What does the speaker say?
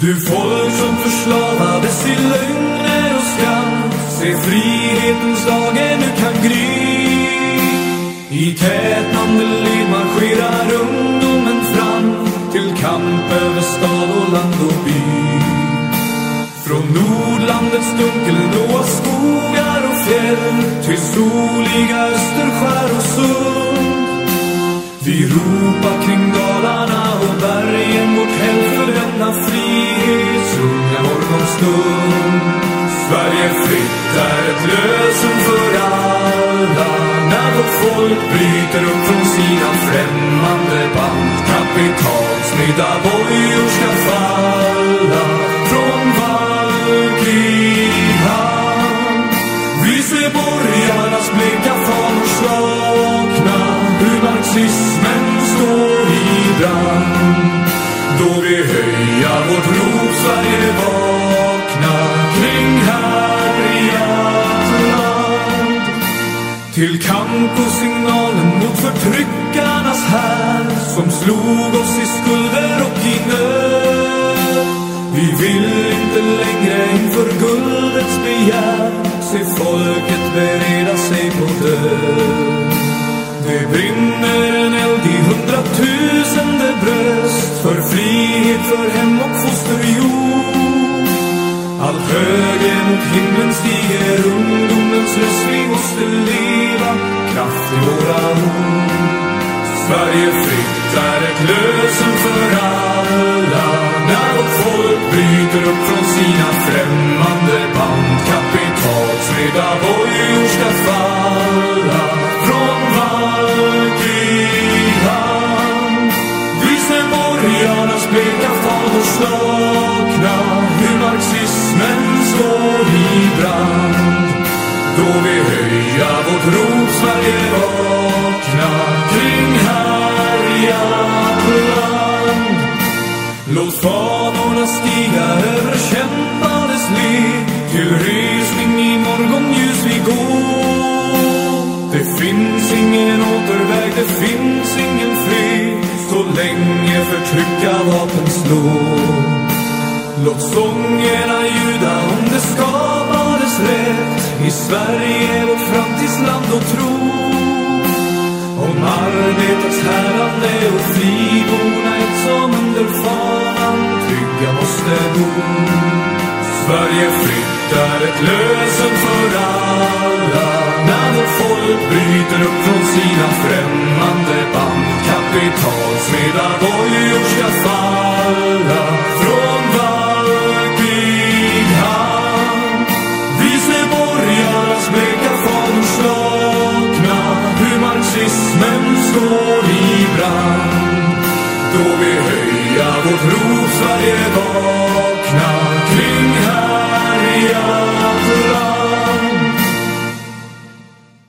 Du folk som förslavades i lögner och skam. Se frihetens dag ännu kan gry. I tätnande led marscherar ungdomen fram Till kamp över stad och land och by. Från Nordlandets dunkelblåa skogar och fjäll Till soliga Österskär och sund. Vi ropar kring dalarna och bergen vårt hem denna frihets unga morgonstund. Sverige fritt är ett lösen för alla när vårt folk bryter upp från sina främmande band. Kapitalsmidda bojor ska falla från valkrig hand. Vi ser borgarnas bleka fanor slakna. hur marxismen står i brand. Till kamp och signalen mot förtryckarnas här som slog oss i skulder och i nöd. Vi vill inte längre inför guldets begär se folket bereda sig på död. Det brinner en eld i hundratusende bröst för frihet, för hem och fosterjord. Allt högre mot himlen stiger ungdomens röst. Sverige fritt är ett lösen för alla när vårt folk bryter upp från sina främmande band. Kapitalsmedda bojor ska falla från valkrig hand. Vi ser borgarnas bleka fanor slakna, hur marxismen står i brand. Då vi höja vårt rop Sverige var. Ingen återväg, det finns ingen fred så länge förtryckarvapen slår. Låt sångerna ljuda om det skapades rätt i Sverige, vårt framtidsland och tro. Om arbetets härande och friborna ett som under fanan trygga måste bo. Sverige fritt är ett lösen upp från sina främmande band. Kapitalsmedda bojor ska falla från valpig hand. Vise bleka fanor slockna hur marxismen står i brand. Då vi höja vårt rop Sverige dag.